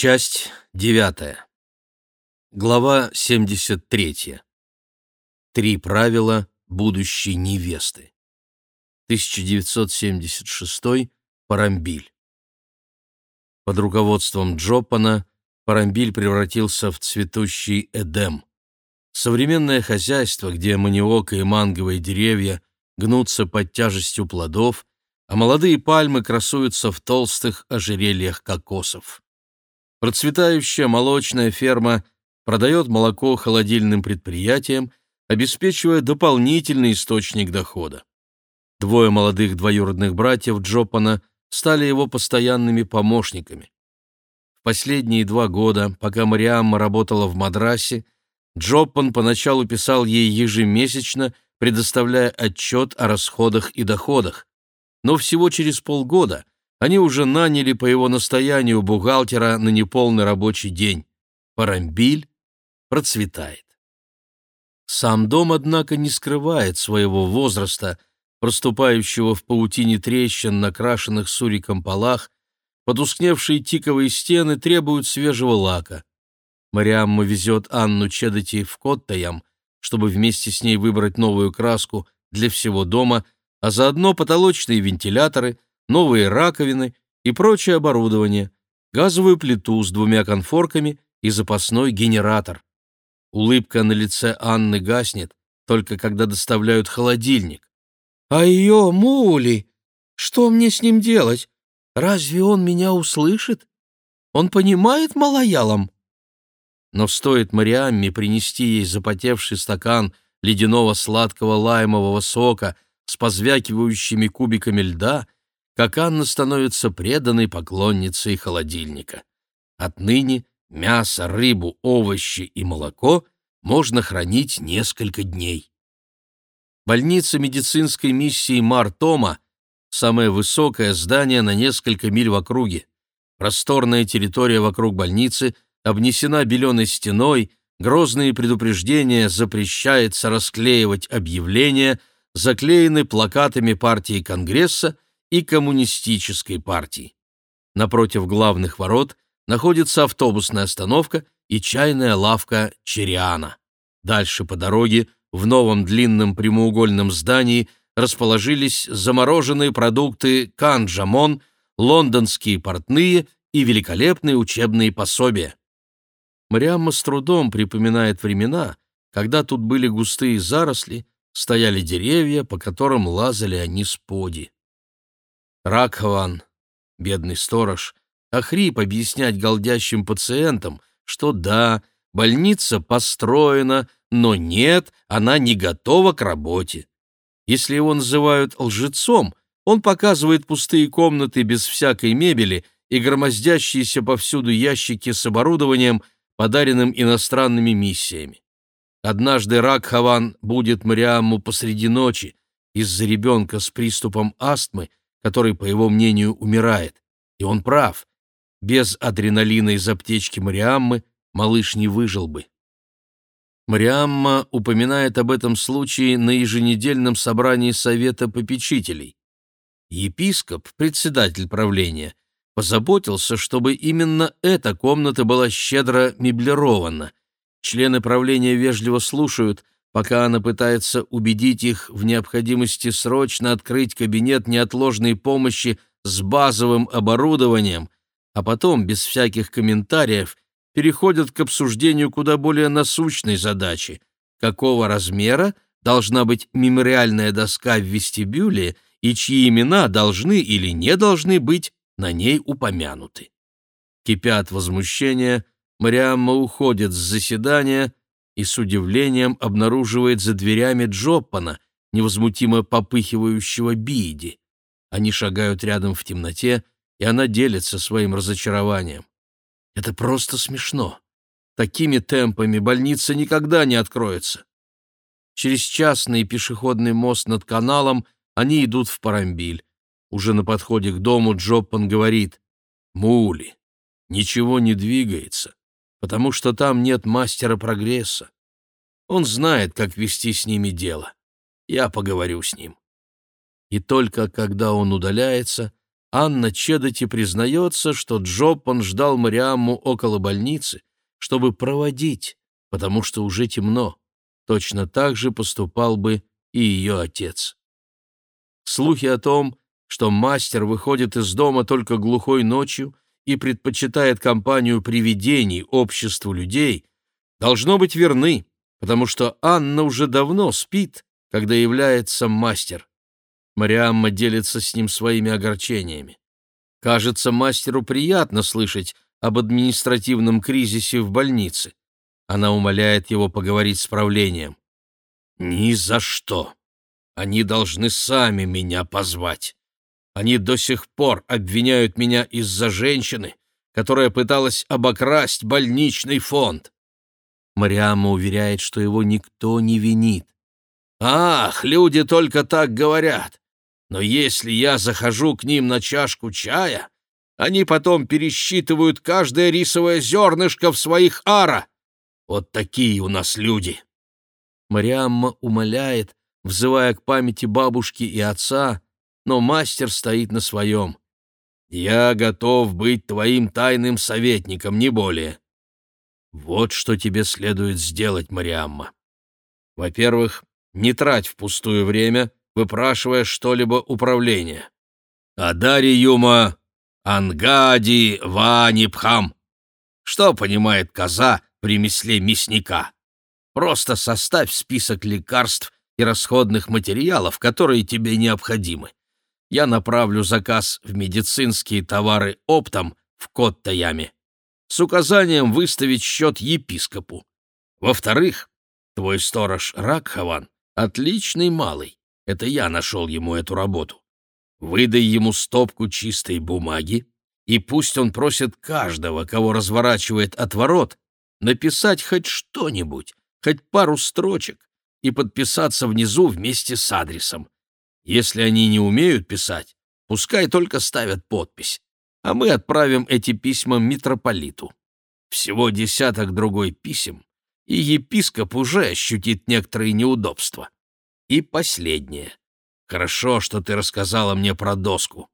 Часть девятая. Глава 73. Три правила будущей невесты. 1976. Парамбиль. Под руководством Джоппана Парамбиль превратился в цветущий Эдем. Современное хозяйство, где маниока и манговые деревья гнутся под тяжестью плодов, а молодые пальмы красуются в толстых ожерельях кокосов. Процветающая молочная ферма продает молоко холодильным предприятиям, обеспечивая дополнительный источник дохода. Двое молодых двоюродных братьев Джопана стали его постоянными помощниками. В последние два года, пока Мариамма работала в Мадрасе, Джоппан поначалу писал ей ежемесячно, предоставляя отчет о расходах и доходах. Но всего через полгода они уже наняли по его настоянию бухгалтера на неполный рабочий день. Парамбиль процветает. Сам дом, однако, не скрывает своего возраста, проступающего в паутине трещин на крашенных суриком полах, потускневшие тиковые стены требуют свежего лака. Мариамма везет Анну Чедоти в Коттаям, чтобы вместе с ней выбрать новую краску для всего дома, а заодно потолочные вентиляторы — новые раковины и прочее оборудование, газовую плиту с двумя конфорками и запасной генератор. Улыбка на лице Анны гаснет, только когда доставляют холодильник. «А ее, Мули! Что мне с ним делать? Разве он меня услышит? Он понимает малоялом?» Но стоит Мариамме принести ей запотевший стакан ледяного сладкого лаймового сока с позвякивающими кубиками льда — как Анна становится преданной поклонницей холодильника. Отныне мясо, рыбу, овощи и молоко можно хранить несколько дней. Больница медицинской миссии Мар-Тома – самое высокое здание на несколько миль в округе. Просторная территория вокруг больницы обнесена беленой стеной, грозные предупреждения запрещается расклеивать объявления, заклеены плакатами партии Конгресса – и Коммунистической партии. Напротив главных ворот находится автобусная остановка и чайная лавка Чериана. Дальше по дороге в новом длинном прямоугольном здании расположились замороженные продукты Канджамон, лондонские портные и великолепные учебные пособия. Мариамма с трудом припоминает времена, когда тут были густые заросли, стояли деревья, по которым лазали они с поди. Ракхаван, бедный сторож, охрип объяснять голдящим пациентам, что да, больница построена, но нет, она не готова к работе. Если его называют лжецом, он показывает пустые комнаты без всякой мебели и громоздящиеся повсюду ящики с оборудованием, подаренным иностранными миссиями. Однажды Ракхаван будет Мариамму посреди ночи из-за ребенка с приступом астмы, который, по его мнению, умирает. И он прав. Без адреналина из аптечки Мариаммы малыш не выжил бы. Мариамма упоминает об этом случае на еженедельном собрании Совета попечителей. Епископ, председатель правления, позаботился, чтобы именно эта комната была щедро меблирована. Члены правления вежливо слушают – пока она пытается убедить их в необходимости срочно открыть кабинет неотложной помощи с базовым оборудованием, а потом, без всяких комментариев, переходят к обсуждению куда более насущной задачи – какого размера должна быть мемориальная доска в вестибюле и чьи имена должны или не должны быть на ней упомянуты. Кипят возмущения, Мариамма уходит с заседания – и с удивлением обнаруживает за дверями Джоппана, невозмутимо попыхивающего Бииди. Они шагают рядом в темноте, и она делится своим разочарованием. Это просто смешно. Такими темпами больница никогда не откроется. Через частный пешеходный мост над каналом они идут в Парамбиль. Уже на подходе к дому Джоппан говорит «Мули, ничего не двигается потому что там нет мастера прогресса. Он знает, как вести с ними дело. Я поговорю с ним. И только когда он удаляется, Анна Чедоти признается, что Джоппан ждал Мариамму около больницы, чтобы проводить, потому что уже темно. Точно так же поступал бы и ее отец. Слухи о том, что мастер выходит из дома только глухой ночью и предпочитает компанию привидений обществу людей, должно быть верны, потому что Анна уже давно спит, когда является мастер. Мариамма делится с ним своими огорчениями. Кажется, мастеру приятно слышать об административном кризисе в больнице. Она умоляет его поговорить с правлением. «Ни за что! Они должны сами меня позвать. Они до сих пор обвиняют меня из-за женщины, которая пыталась обокрасть больничный фонд». Мариамма уверяет, что его никто не винит. «Ах, люди только так говорят. Но если я захожу к ним на чашку чая, они потом пересчитывают каждое рисовое зернышко в своих ара. Вот такие у нас люди». Мариамма умоляет, взывая к памяти бабушки и отца, но мастер стоит на своем. «Я готов быть твоим тайным советником, не более». Вот что тебе следует сделать, Мариамма. Во-первых, не трать впустую время, выпрашивая что-либо управление. Адари Юма Ангади Ванипхам. Что понимает коза в ремесле мясника? Просто составь список лекарств и расходных материалов, которые тебе необходимы. Я направлю заказ в медицинские товары оптом в Коттаяме с указанием выставить счет епископу. Во-вторых, твой сторож Ракхаван — отличный малый. Это я нашел ему эту работу. Выдай ему стопку чистой бумаги, и пусть он просит каждого, кого разворачивает отворот, написать хоть что-нибудь, хоть пару строчек и подписаться внизу вместе с адресом. Если они не умеют писать, пускай только ставят подпись, а мы отправим эти письма митрополиту. Всего десяток другой писем, и епископ уже ощутит некоторые неудобства. И последнее. Хорошо, что ты рассказала мне про доску.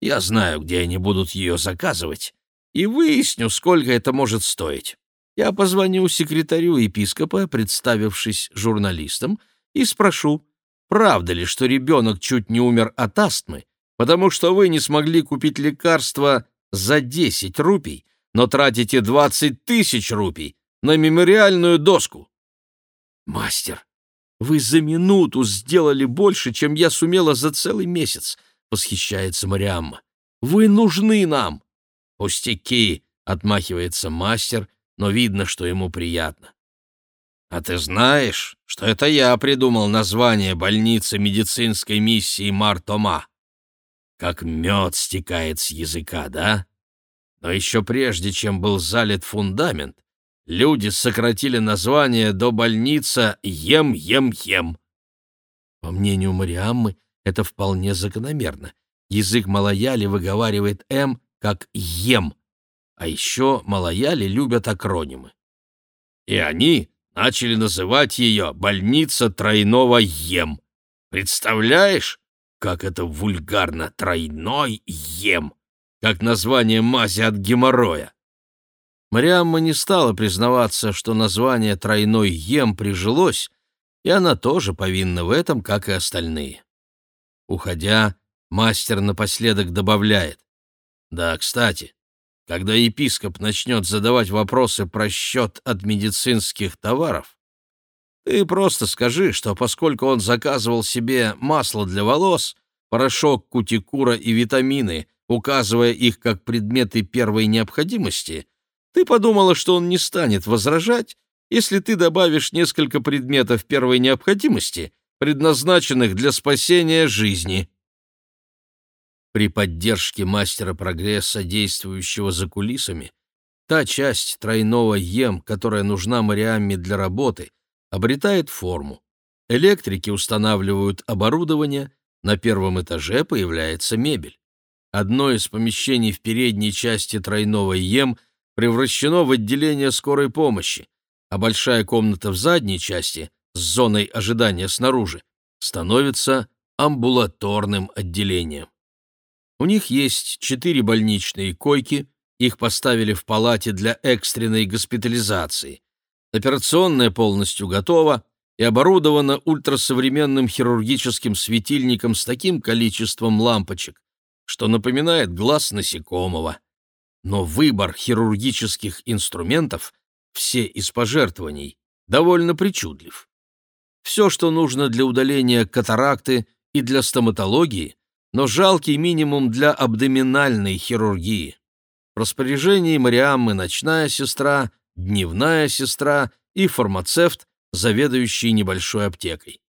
Я знаю, где они будут ее заказывать, и выясню, сколько это может стоить. Я позвоню секретарю епископа, представившись журналистом, и спрошу, правда ли, что ребенок чуть не умер от астмы, потому что вы не смогли купить лекарство за 10 рупий, но тратите 20 тысяч рупий на мемориальную доску. Мастер, вы за минуту сделали больше, чем я сумела за целый месяц, восхищается Мариамма. Вы нужны нам. Пустяки, отмахивается мастер, но видно, что ему приятно. «А ты знаешь, что это я придумал название больницы медицинской миссии Мартома? Как мед стекает с языка, да? Но еще прежде, чем был залит фундамент, люди сократили название до больница Ем-Ем-Ем». По мнению Мариаммы, это вполне закономерно. Язык малаяли выговаривает «м» как «ем», а еще малояли любят акронимы. И они начали называть ее «больница тройного ем». Представляешь, как это вульгарно «тройной ем», как название мази от геморроя. Мариамма не стала признаваться, что название «тройной ем» прижилось, и она тоже повинна в этом, как и остальные. Уходя, мастер напоследок добавляет. «Да, кстати, когда епископ начнет задавать вопросы про счет от медицинских товаров, ты просто скажи, что поскольку он заказывал себе масло для волос, порошок кутикура и витамины, указывая их как предметы первой необходимости, ты подумала, что он не станет возражать, если ты добавишь несколько предметов первой необходимости, предназначенных для спасения жизни. При поддержке мастера прогресса, действующего за кулисами, та часть тройного ем, которая нужна Мариамме для работы, обретает форму. Электрики устанавливают оборудование, на первом этаже появляется мебель. Одно из помещений в передней части тройного ем превращено в отделение скорой помощи, а большая комната в задней части с зоной ожидания снаружи становится амбулаторным отделением. У них есть четыре больничные койки, их поставили в палате для экстренной госпитализации. Операционная полностью готова и оборудована ультрасовременным хирургическим светильником с таким количеством лампочек, что напоминает глаз насекомого. Но выбор хирургических инструментов, все из пожертвований, довольно причудлив. Все, что нужно для удаления катаракты и для стоматологии, но жалкий минимум для абдоминальной хирургии. В распоряжении Мариаммы ночная сестра, дневная сестра и фармацевт, заведующий небольшой аптекой.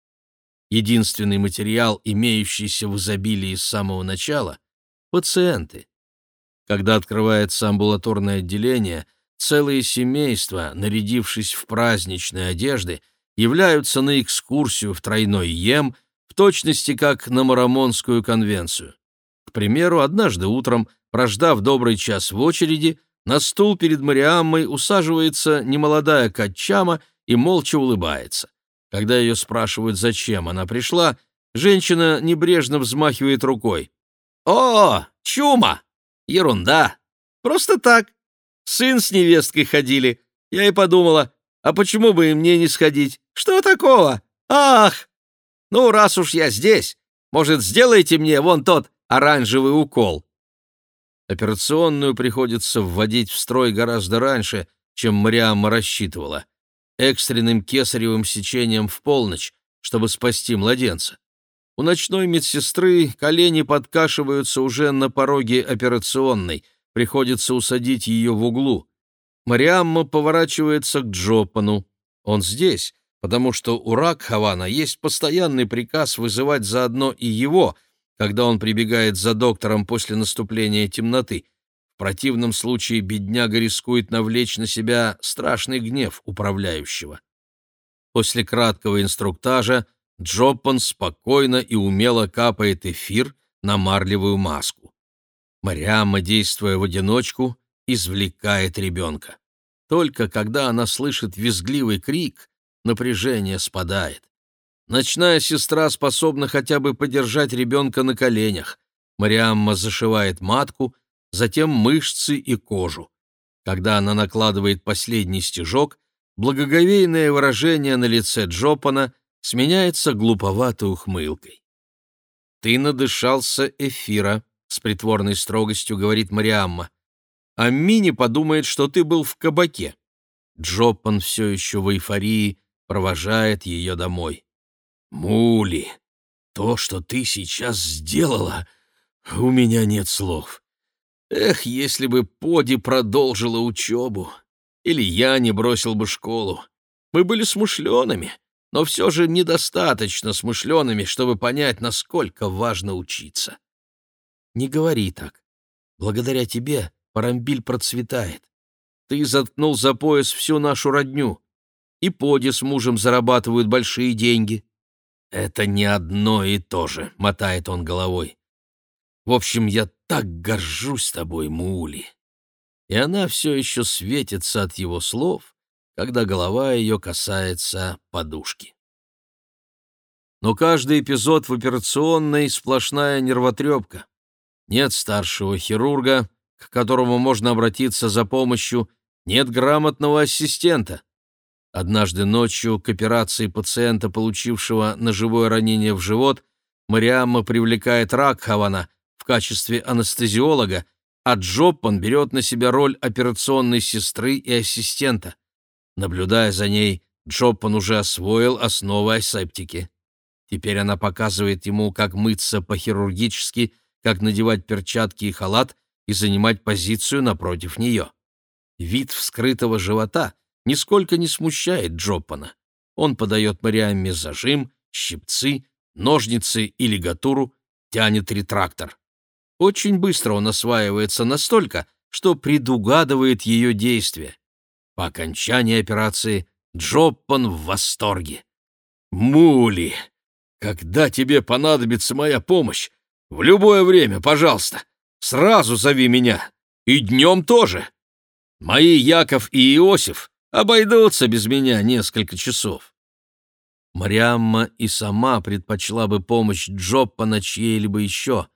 Единственный материал, имеющийся в изобилии с самого начала — пациенты. Когда открывается амбулаторное отделение, целые семейства, нарядившись в праздничные одежды, являются на экскурсию в тройной ем, точности как на Марамонскую конвенцию. К примеру, однажды утром, прождав добрый час в очереди, на стул перед Мариаммой усаживается немолодая Качама и молча улыбается. Когда ее спрашивают, зачем она пришла, женщина небрежно взмахивает рукой. «О, чума! Ерунда! Просто так. Сын с невесткой ходили. Я и подумала, а почему бы и мне не сходить? Что такого? Ах! Ну, раз уж я здесь, может, сделайте мне вон тот оранжевый укол?» Операционную приходится вводить в строй гораздо раньше, чем Мариамма рассчитывала. Экстренным кесаревым сечением в полночь, чтобы спасти младенца. У ночной медсестры колени подкашиваются уже на пороге операционной, приходится усадить ее в углу. Мариамма поворачивается к Джопану. Он здесь, потому что у Ракхавана есть постоянный приказ вызывать заодно и его — когда он прибегает за доктором после наступления темноты. В противном случае бедняга рискует навлечь на себя страшный гнев управляющего. После краткого инструктажа Джоппан спокойно и умело капает эфир на марлевую маску. Мариамма, действуя в одиночку, извлекает ребенка. Только когда она слышит визгливый крик, напряжение спадает. Ночная сестра способна хотя бы подержать ребенка на коленях. Мариамма зашивает матку, затем мышцы и кожу. Когда она накладывает последний стежок, благоговейное выражение на лице Джопана сменяется глуповатой ухмылкой. «Ты надышался эфира», — с притворной строгостью говорит Мариамма. «А Мини подумает, что ты был в кабаке». Джопан все еще в эйфории провожает ее домой. «Мули, то, что ты сейчас сделала, у меня нет слов. Эх, если бы Поди продолжила учебу, или я не бросил бы школу. Мы были смышленными, но все же недостаточно смышленными, чтобы понять, насколько важно учиться. Не говори так. Благодаря тебе Парамбиль процветает. Ты заткнул за пояс всю нашу родню. И Поди с мужем зарабатывают большие деньги. «Это не одно и то же», — мотает он головой. «В общем, я так горжусь тобой, Мули». И она все еще светится от его слов, когда голова ее касается подушки. Но каждый эпизод в операционной — сплошная нервотрепка. Нет старшего хирурга, к которому можно обратиться за помощью, нет грамотного ассистента. Однажды ночью к операции пациента, получившего ножевое ранение в живот, Мариамма привлекает Ракхавана в качестве анестезиолога, а Джоппан берет на себя роль операционной сестры и ассистента. Наблюдая за ней, Джоппан уже освоил основы асептики. Теперь она показывает ему, как мыться по-хирургически, как надевать перчатки и халат и занимать позицию напротив нее. Вид вскрытого живота нисколько не смущает Джоппана. Он подает Мариамме зажим, щипцы, ножницы и лигатуру, тянет ретрактор. Очень быстро он осваивается настолько, что предугадывает ее действия. По окончании операции Джоппан в восторге. «Мули, когда тебе понадобится моя помощь, в любое время, пожалуйста, сразу зови меня. И днем тоже. Мои Яков и Иосиф Обойдутся без меня несколько часов. Мариамма и сама предпочла бы помощь Джоппа на чьей-либо еще,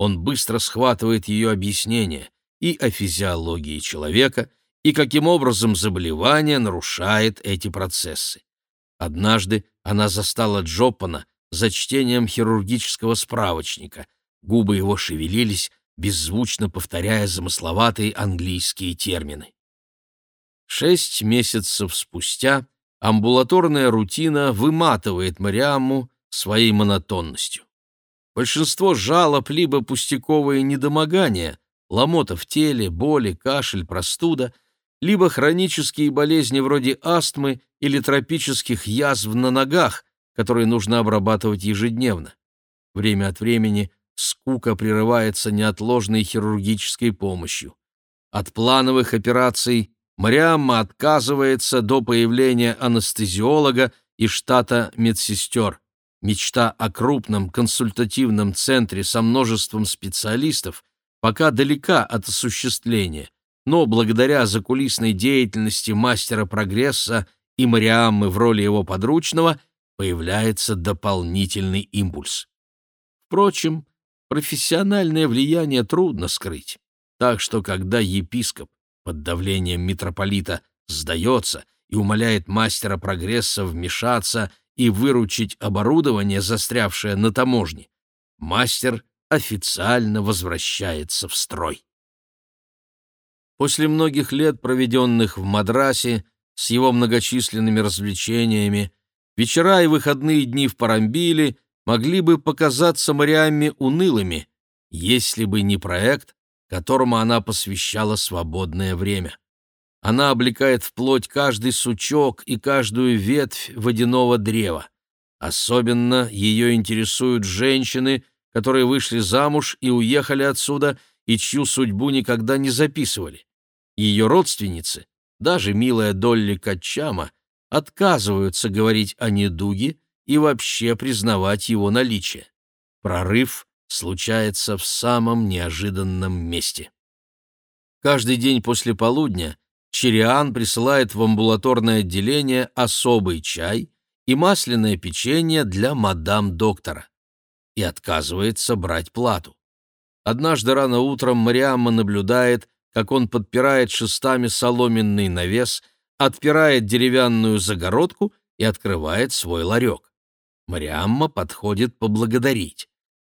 он быстро схватывает ее объяснение и о физиологии человека, и каким образом заболевание нарушает эти процессы. Однажды она застала Джоппана за чтением хирургического справочника. Губы его шевелились, беззвучно повторяя замысловатые английские термины. Шесть месяцев спустя амбулаторная рутина выматывает Мариаму своей монотонностью. Большинство жалоб либо пустяковые недомогания, ломота в теле, боли, кашель, простуда, либо хронические болезни вроде астмы или тропических язв на ногах, которые нужно обрабатывать ежедневно. Время от времени скука прерывается неотложной хирургической помощью. От плановых операций Мариамма отказывается до появления анестезиолога и штата медсестер. Мечта о крупном консультативном центре со множеством специалистов пока далека от осуществления, но благодаря закулисной деятельности мастера прогресса и Мариаммы в роли его подручного появляется дополнительный импульс. Впрочем, профессиональное влияние трудно скрыть, так что когда епископ под давлением митрополита сдается и умоляет мастера прогресса вмешаться и выручить оборудование, застрявшее на таможне, мастер официально возвращается в строй. После многих лет, проведенных в Мадрасе, с его многочисленными развлечениями, вечера и выходные дни в Парамбиле могли бы показаться Мариамме унылыми, если бы не проект, которому она посвящала свободное время. Она облекает плоть каждый сучок и каждую ветвь водяного древа. Особенно ее интересуют женщины, которые вышли замуж и уехали отсюда, и чью судьбу никогда не записывали. Ее родственницы, даже милая Долли Качама, отказываются говорить о недуге и вообще признавать его наличие. Прорыв случается в самом неожиданном месте. Каждый день после полудня Чериан присылает в амбулаторное отделение особый чай и масляное печенье для мадам-доктора и отказывается брать плату. Однажды рано утром Мариамма наблюдает, как он подпирает шестами соломенный навес, отпирает деревянную загородку и открывает свой ларек. Мариамма подходит поблагодарить.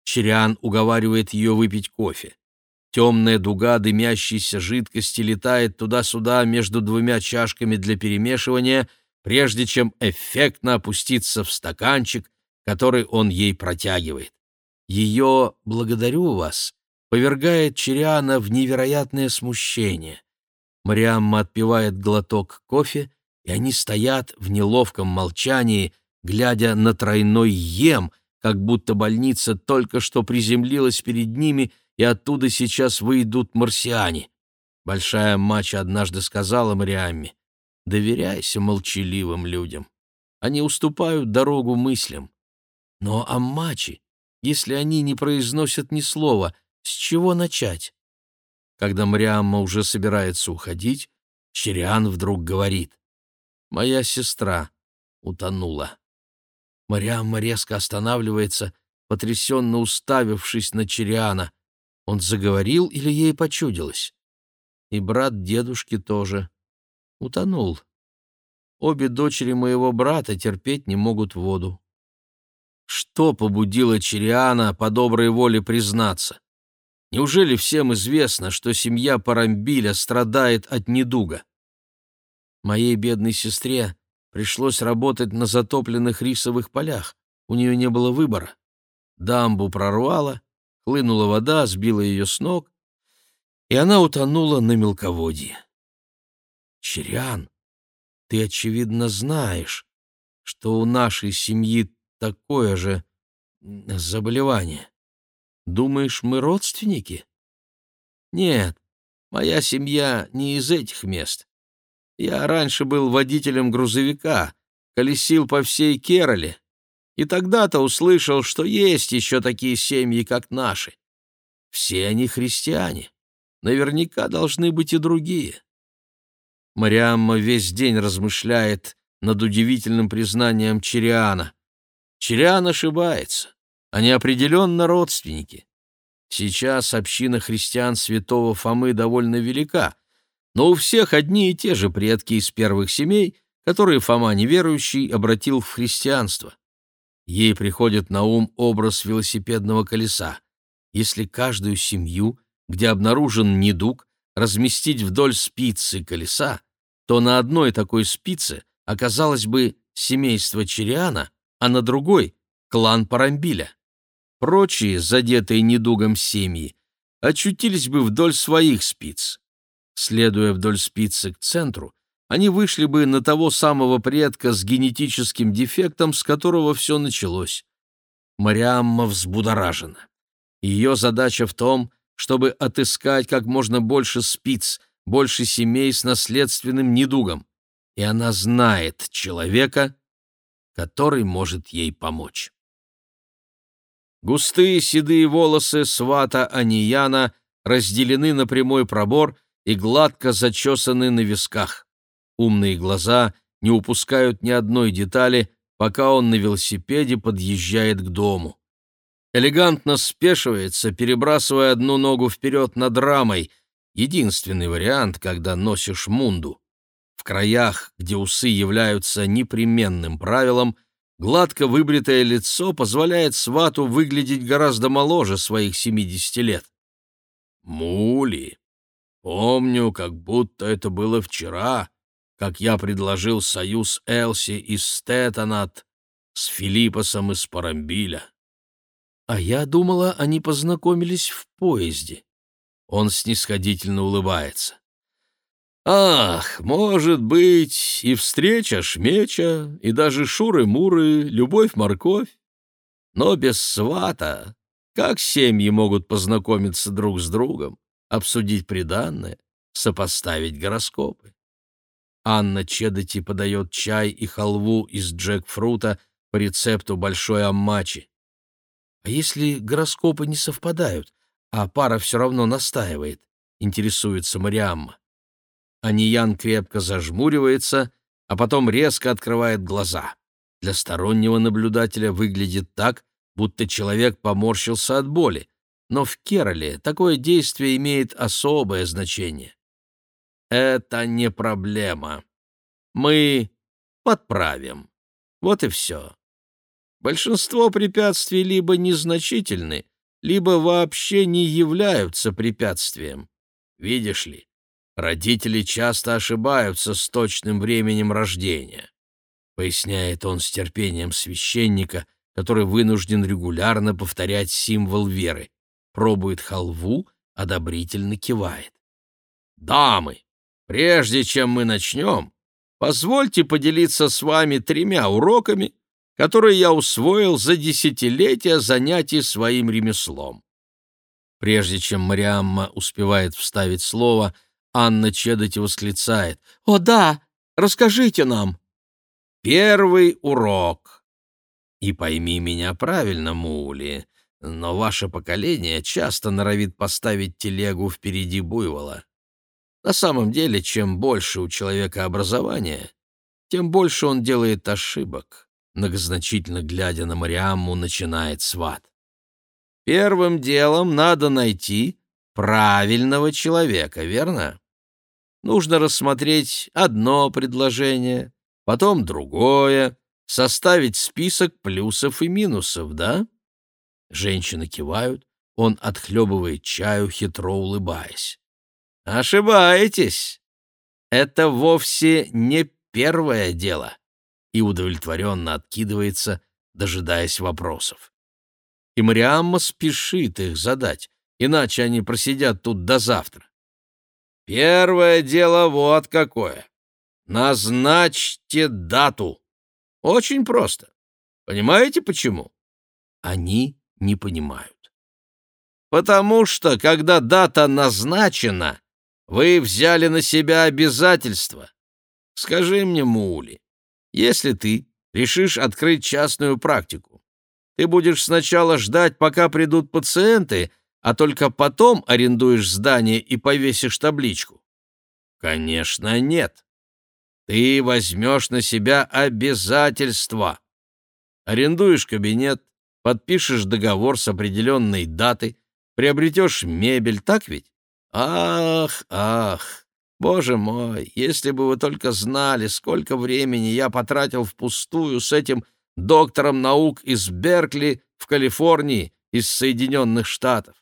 Чериан уговаривает ее выпить кофе. Темная дуга дымящейся жидкости летает туда-сюда между двумя чашками для перемешивания, прежде чем эффектно опуститься в стаканчик, который он ей протягивает. Ее «благодарю вас» повергает Чериана в невероятное смущение. Мариамма отпивает глоток кофе, и они стоят в неловком молчании, глядя на тройной ем, как будто больница только что приземлилась перед ними, и оттуда сейчас выйдут марсиане. Большая мача однажды сказала Мариамме, «Доверяйся молчаливым людям. Они уступают дорогу мыслям. Но аммачи, если они не произносят ни слова, с чего начать?» Когда Мариамма уже собирается уходить, Чериан вдруг говорит, «Моя сестра утонула». Мариамма резко останавливается, потрясенно уставившись на Чериана. Он заговорил или ей почудилось? И брат дедушки тоже. Утонул. Обе дочери моего брата терпеть не могут воду. Что побудило Чериана по доброй воле признаться? Неужели всем известно, что семья Парамбиля страдает от недуга? Моей бедной сестре пришлось работать на затопленных рисовых полях. У нее не было выбора. Дамбу прорвало, хлынула вода, сбила ее с ног, и она утонула на мелководье. Черян, ты, очевидно, знаешь, что у нашей семьи такое же заболевание. Думаешь, мы родственники? Нет, моя семья не из этих мест. Я раньше был водителем грузовика, колесил по всей Кероле, и тогда-то услышал, что есть еще такие семьи, как наши. Все они христиане. Наверняка должны быть и другие. Мариамма весь день размышляет над удивительным признанием Чириана. Чириан ошибается. Они определенно родственники. Сейчас община христиан святого Фомы довольно велика, но у всех одни и те же предки из первых семей, которые Фома неверующий обратил в христианство. Ей приходит на ум образ велосипедного колеса. Если каждую семью, где обнаружен недуг, разместить вдоль спицы колеса, то на одной такой спице оказалось бы семейство Чериана, а на другой — клан Парамбиля. Прочие, задетые недугом семьи, очутились бы вдоль своих спиц. Следуя вдоль спицы к центру, они вышли бы на того самого предка с генетическим дефектом, с которого все началось. Мариамма взбудоражена. Ее задача в том, чтобы отыскать как можно больше спиц, больше семей с наследственным недугом, и она знает человека, который может ей помочь. Густые седые волосы свата Анияна разделены на прямой пробор и гладко зачесаны на висках. Умные глаза не упускают ни одной детали, пока он на велосипеде подъезжает к дому. Элегантно спешивается, перебрасывая одну ногу вперед над рамой, единственный вариант, когда носишь мунду. В краях, где усы являются непременным правилом, гладко выбритое лицо позволяет свату выглядеть гораздо моложе своих 70 лет. «Мули, помню, как будто это было вчера», как я предложил союз Элси из Стетонат с Филиппосом из Парамбиля. А я думала, они познакомились в поезде. Он снисходительно улыбается. Ах, может быть, и встреча Шмеча, и даже Шуры-Муры, любовь-морковь. Но без свата как семьи могут познакомиться друг с другом, обсудить приданное, сопоставить гороскопы? Анна Чедоти подает чай и халву из джекфрута по рецепту большой аммачи. А если гороскопы не совпадают, а пара все равно настаивает, интересуется Мариамма. Аниян крепко зажмуривается, а потом резко открывает глаза. Для стороннего наблюдателя выглядит так, будто человек поморщился от боли, но в Кероле такое действие имеет особое значение. Это не проблема. Мы подправим. Вот и все. Большинство препятствий либо незначительны, либо вообще не являются препятствием. Видишь ли, родители часто ошибаются с точным временем рождения, поясняет он с терпением священника, который вынужден регулярно повторять символ веры, пробует халву, одобрительно кивает. «Дамы, Прежде чем мы начнем, позвольте поделиться с вами тремя уроками, которые я усвоил за десятилетия занятий своим ремеслом. Прежде чем Мариамма успевает вставить слово, Анна Чедоти восклицает. «О, да! Расскажите нам!» «Первый урок. И пойми меня правильно, Мули, но ваше поколение часто норовит поставить телегу впереди буйвола. На самом деле, чем больше у человека образования, тем больше он делает ошибок, многозначительно глядя на Мариамму, начинает сват. Первым делом надо найти правильного человека, верно? Нужно рассмотреть одно предложение, потом другое, составить список плюсов и минусов, да? Женщины кивают, он отхлебывает чаю, хитро улыбаясь. Ошибаетесь. Это вовсе не первое дело. И удовлетворенно откидывается, дожидаясь вопросов. И Мариамма спешит их задать, иначе они просидят тут до завтра. Первое дело вот какое. Назначьте дату. Очень просто. Понимаете почему? Они не понимают. Потому что, когда дата назначена, вы взяли на себя обязательства. Скажи мне, Мули, если ты решишь открыть частную практику, ты будешь сначала ждать, пока придут пациенты, а только потом арендуешь здание и повесишь табличку? Конечно, нет. Ты возьмешь на себя обязательства. Арендуешь кабинет, подпишешь договор с определенной датой, приобретешь мебель, так ведь? Ах, ах, боже мой, если бы вы только знали, сколько времени я потратил впустую с этим доктором наук из Беркли в Калифорнии, из Соединенных Штатов.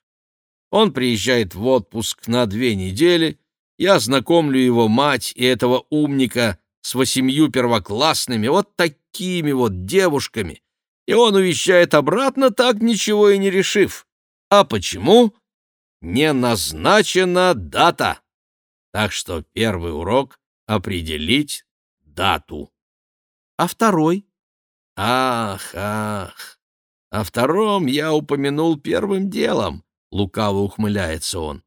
Он приезжает в отпуск на две недели, я знакомлю его мать и этого умника с восемью первоклассными, вот такими вот девушками, и он уезжает обратно, так ничего и не решив. А почему? Не назначена дата. Так что первый урок — определить дату. А второй? Ах, ах, о втором я упомянул первым делом, — лукаво ухмыляется он.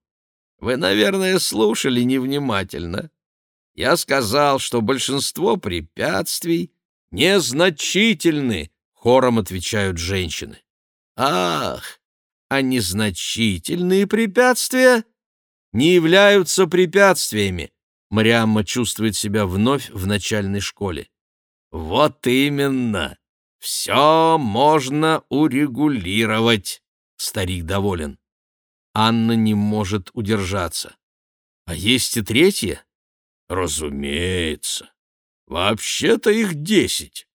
Вы, наверное, слушали невнимательно. Я сказал, что большинство препятствий незначительны, хором отвечают женщины. Ах, а незначительные препятствия не являются препятствиями. Мариамма чувствует себя вновь в начальной школе. Вот именно. Все можно урегулировать. Старик доволен. Анна не может удержаться. А есть и третье? Разумеется. Вообще-то их десять.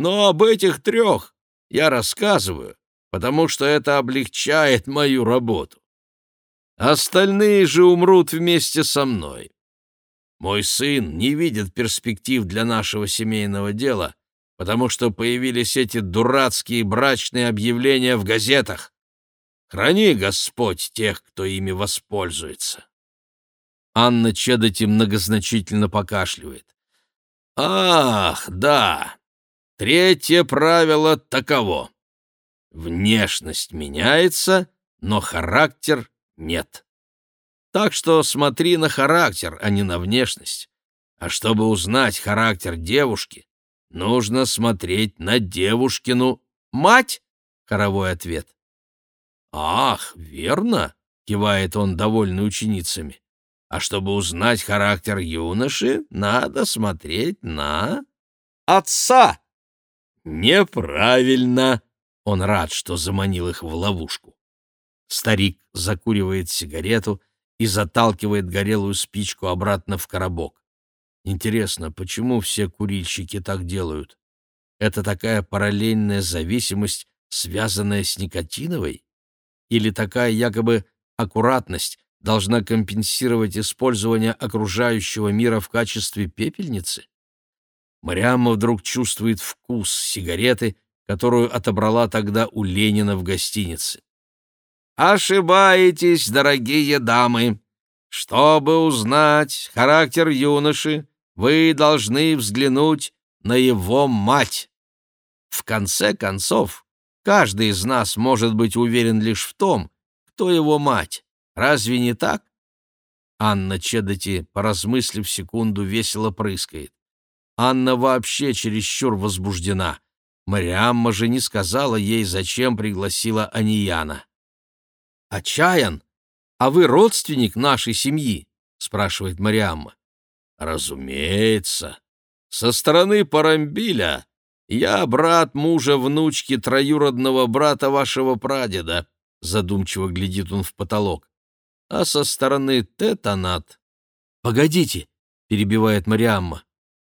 Но об этих трех я рассказываю, потому что это облегчает мою работу. Остальные же умрут вместе со мной. Мой сын не видит перспектив для нашего семейного дела, потому что появились эти дурацкие брачные объявления в газетах. Храни, Господь, тех, кто ими воспользуется. Анна Чедоти многозначительно покашливает. Ах, да, Третье правило таково. Внешность меняется, но характер нет. Так что смотри на характер, а не на внешность. А чтобы узнать характер девушки, нужно смотреть на девушкину мать, — хоровой ответ. «Ах, верно!» — кивает он, довольный ученицами. «А чтобы узнать характер юноши, надо смотреть на отца!» «Неправильно!» Он рад, что заманил их в ловушку. Старик закуривает сигарету и заталкивает горелую спичку обратно в коробок. Интересно, почему все курильщики так делают? Это такая параллельная зависимость, связанная с никотиновой? Или такая якобы аккуратность должна компенсировать использование окружающего мира в качестве пепельницы? Мариамма вдруг чувствует вкус сигареты, которую отобрала тогда у Ленина в гостинице. «Ошибаетесь, дорогие дамы. Чтобы узнать характер юноши, вы должны взглянуть на его мать. В конце концов, каждый из нас может быть уверен лишь в том, кто его мать. Разве не так?» Анна Чедоти, поразмыслив секунду, весело прыскает. Анна вообще чересчур возбуждена. Мариамма же не сказала ей, зачем пригласила Анияна. «А Чаян, а вы родственник нашей семьи?» — спрашивает Мариамма. «Разумеется. Со стороны Парамбиля я брат мужа внучки троюродного брата вашего прадеда», — задумчиво глядит он в потолок. «А со стороны Тетанат...» «Погодите», — перебивает Мариамма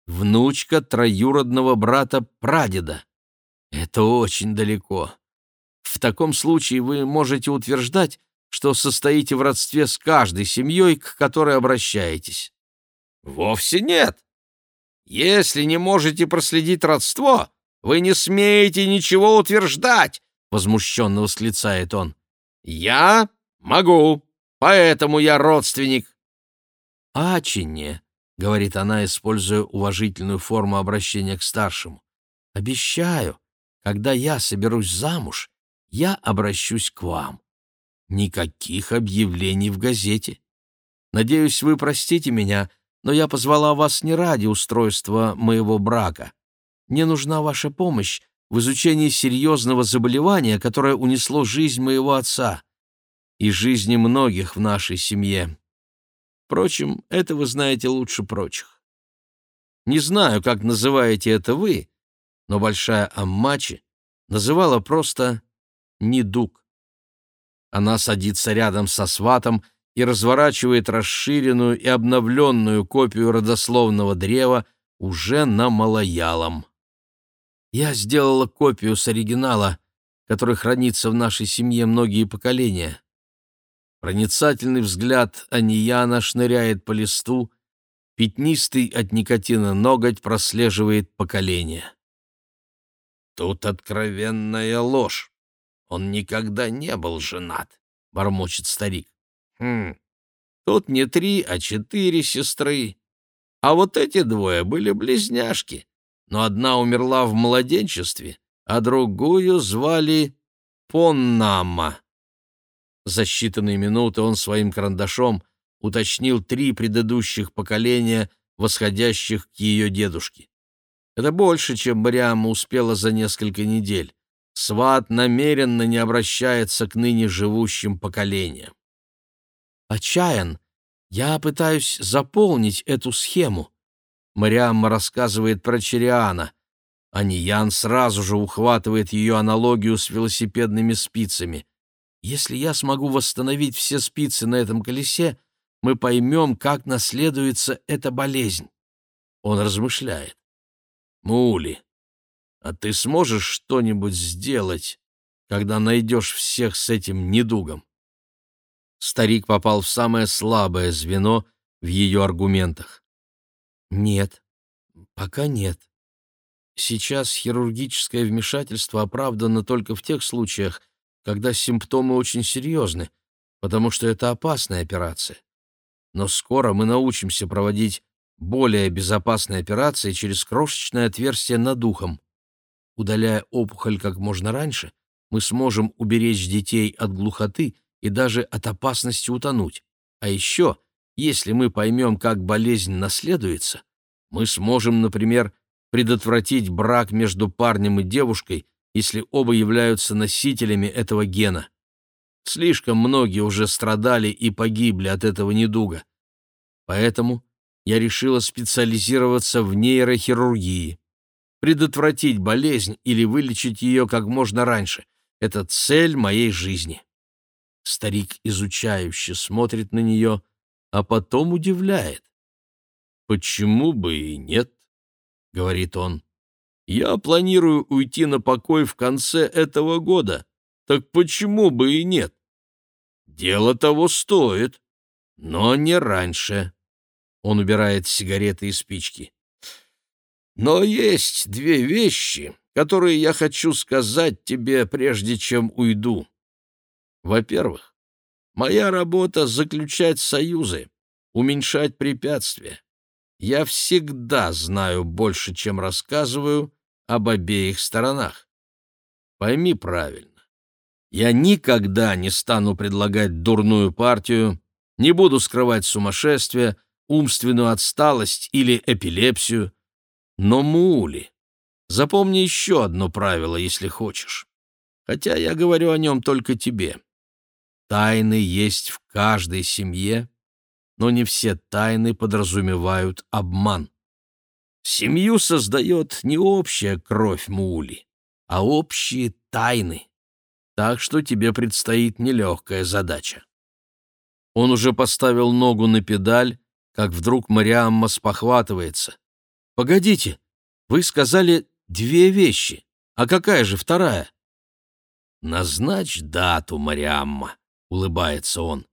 внучка троюродного брата-прадеда. Это очень далеко. В таком случае вы можете утверждать, что состоите в родстве с каждой семьей, к которой обращаетесь. Вовсе нет. Если не можете проследить родство, вы не смеете ничего утверждать, возмущенно восклицает он. Я могу, поэтому я родственник. Ачине, — говорит она, используя уважительную форму обращения к старшему. «Обещаю, когда я соберусь замуж, я обращусь к вам. Никаких объявлений в газете. Надеюсь, вы простите меня, но я позвала вас не ради устройства моего брака. Мне нужна ваша помощь в изучении серьезного заболевания, которое унесло жизнь моего отца и жизни многих в нашей семье. Впрочем, это вы знаете лучше прочих. Не знаю, как называете это вы, но Большая Аммачи называла просто недуг. Она садится рядом со сватом и разворачивает расширенную и обновленную копию родословного древа уже на малоялом. Я сделала копию с оригинала, который хранится в нашей семье многие поколения. Проницательный взгляд Анияна шныряет по листу, пятнистый от никотина ноготь прослеживает поколение. «Тут откровенная ложь. Он никогда не был женат», — бормочет старик. «Хм, тут не три, а четыре сестры. А вот эти двое были близняшки, но одна умерла в младенчестве, а другую звали Поннама. За считанные минуты он своим карандашом уточнил три предыдущих поколения, восходящих к ее дедушке. Это больше, чем Мариамма успела за несколько недель. Сват намеренно не обращается к ныне живущим поколениям. «Отчаян, я пытаюсь заполнить эту схему», — Мариамма рассказывает про Чериана. Аниян сразу же ухватывает ее аналогию с велосипедными спицами. Если я смогу восстановить все спицы на этом колесе, мы поймем, как наследуется эта болезнь. Он размышляет. Мули, а ты сможешь что-нибудь сделать, когда найдешь всех с этим недугом? Старик попал в самое слабое звено в ее аргументах. Нет, пока нет. Сейчас хирургическое вмешательство оправдано только в тех случаях, когда симптомы очень серьезны, потому что это опасная операция. Но скоро мы научимся проводить более безопасные операции через крошечное отверстие над ухом. Удаляя опухоль как можно раньше, мы сможем уберечь детей от глухоты и даже от опасности утонуть. А еще, если мы поймем, как болезнь наследуется, мы сможем, например, предотвратить брак между парнем и девушкой если оба являются носителями этого гена. Слишком многие уже страдали и погибли от этого недуга. Поэтому я решила специализироваться в нейрохирургии. Предотвратить болезнь или вылечить ее как можно раньше — это цель моей жизни. Старик изучающе смотрит на нее, а потом удивляет. «Почему бы и нет?» — говорит он. Я планирую уйти на покой в конце этого года. Так почему бы и нет? Дело того стоит, но не раньше. Он убирает сигареты и спички. Но есть две вещи, которые я хочу сказать тебе, прежде чем уйду. Во-первых, моя работа — заключать союзы, уменьшать препятствия. Я всегда знаю больше, чем рассказываю, об обеих сторонах. Пойми правильно. Я никогда не стану предлагать дурную партию, не буду скрывать сумасшествие, умственную отсталость или эпилепсию. Но, Мули, запомни еще одно правило, если хочешь. Хотя я говорю о нем только тебе. Тайны есть в каждой семье, но не все тайны подразумевают обман. Семью создает не общая кровь Мули, а общие тайны. Так что тебе предстоит нелегкая задача. Он уже поставил ногу на педаль, как вдруг Мариамма спохватывается. «Погодите, вы сказали две вещи. А какая же вторая?» «Назначь дату, Мариамма», — улыбается он.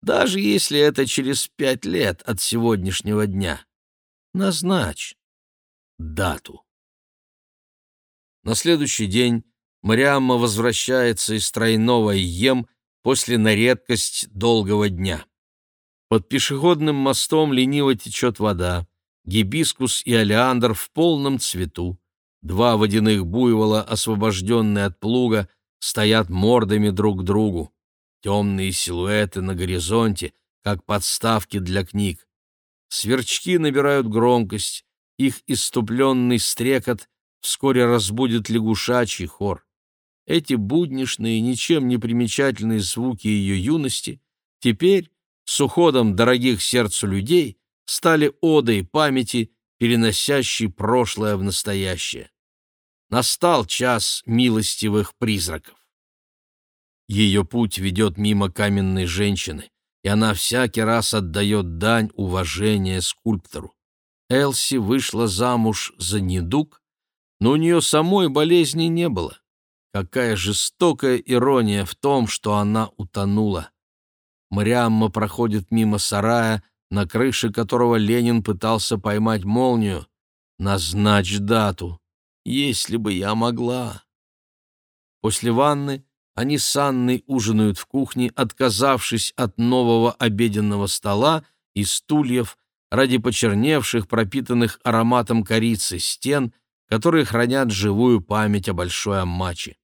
«Даже если это через пять лет от сегодняшнего дня. Назначь дату. На следующий день Мариамма возвращается из тройного ем после на редкость долгого дня. Под пешеходным мостом лениво течет вода, гибискус и олеандр в полном цвету. Два водяных буйвола, освобожденные от плуга, стоят мордами друг к другу. Темные силуэты на горизонте, как подставки для книг. Сверчки набирают громкость, их иступленный стрекот вскоре разбудит лягушачий хор. Эти буднишные, ничем не примечательные звуки ее юности теперь, с уходом дорогих сердцу людей, стали одой памяти, переносящей прошлое в настоящее. Настал час милостивых призраков. Ее путь ведет мимо каменной женщины, и она всякий раз отдает дань уважения скульптору. Элси вышла замуж за недуг, но у нее самой болезни не было. Какая жестокая ирония в том, что она утонула. Мариамма проходит мимо сарая, на крыше которого Ленин пытался поймать молнию. Назначь дату, если бы я могла. После ванны они с Анной ужинают в кухне, отказавшись от нового обеденного стола и стульев ради почерневших, пропитанных ароматом корицы стен, которые хранят живую память о большой аммаче.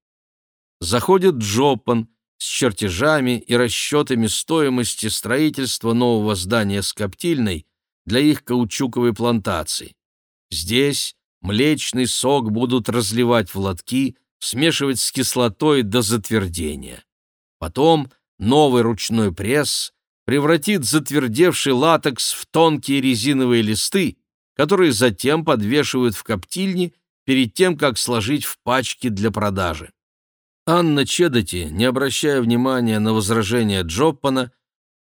Заходит Джоппан с чертежами и расчетами стоимости строительства нового здания с коптильной для их каучуковой плантации. Здесь млечный сок будут разливать в лотки, смешивать с кислотой до затвердения. Потом новый ручной пресс превратит затвердевший латекс в тонкие резиновые листы, которые затем подвешивают в коптильне перед тем, как сложить в пачки для продажи. Анна Чедоти, не обращая внимания на возражения Джоппана,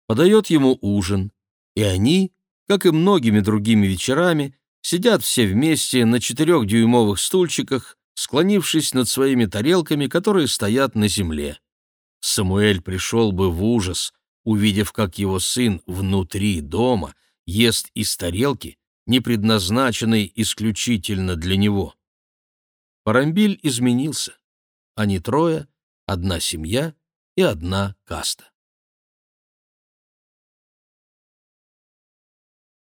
подает ему ужин, и они, как и многими другими вечерами, сидят все вместе на четырехдюймовых стульчиках, склонившись над своими тарелками, которые стоят на земле. Самуэль пришел бы в ужас, увидев, как его сын внутри дома ест из тарелки, не предназначенной исключительно для него. Парамбиль изменился. Они трое, одна семья и одна каста.